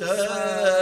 السائل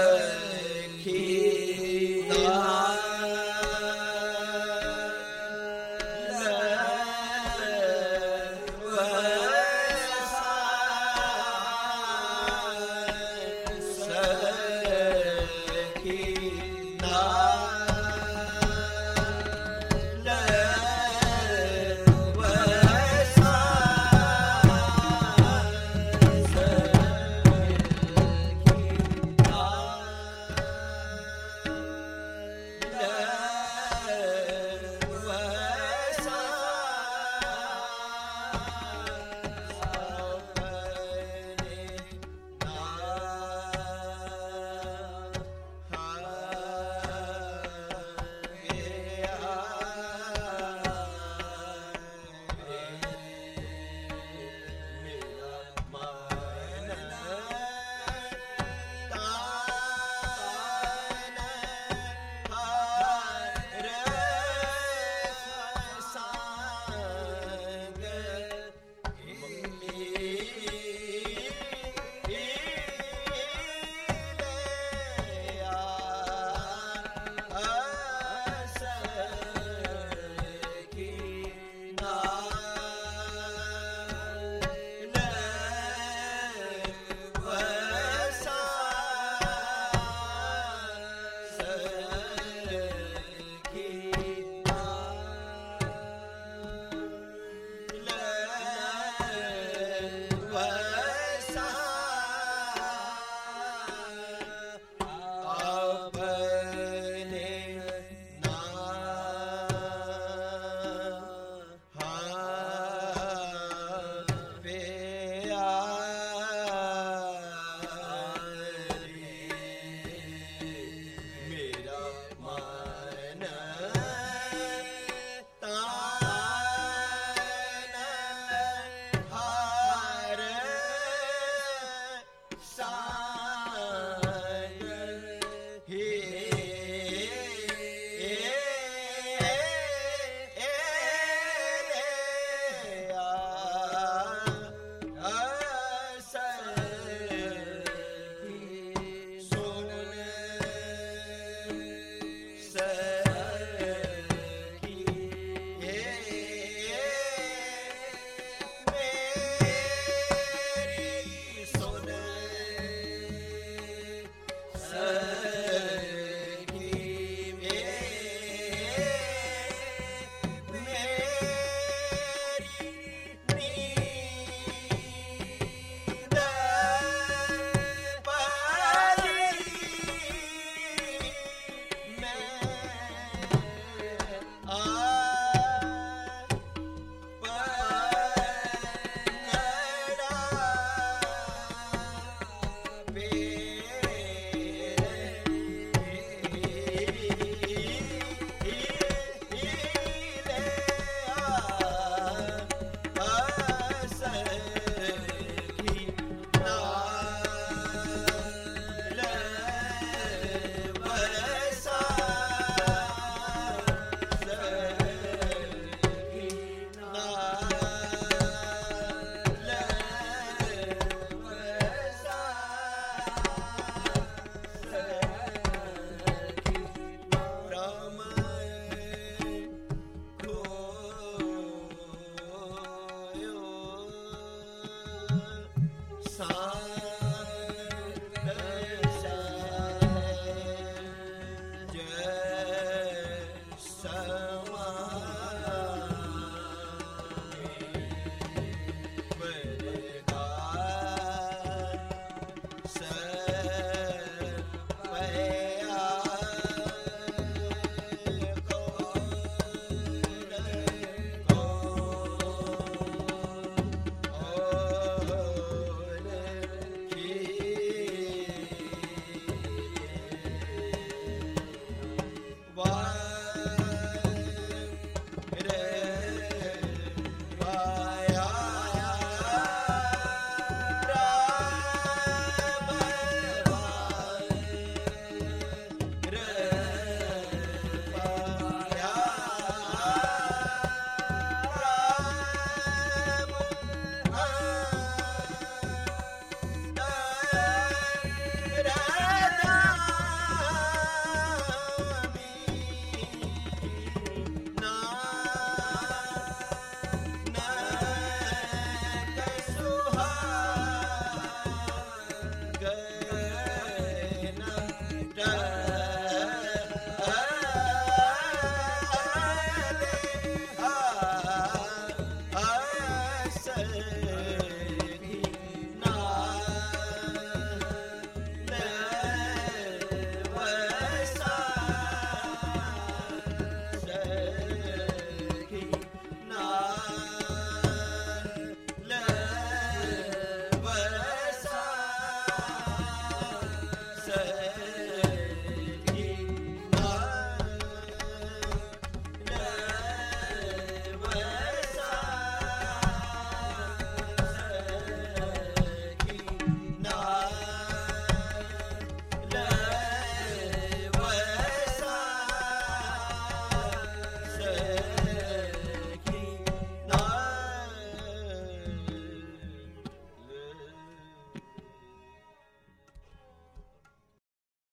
time.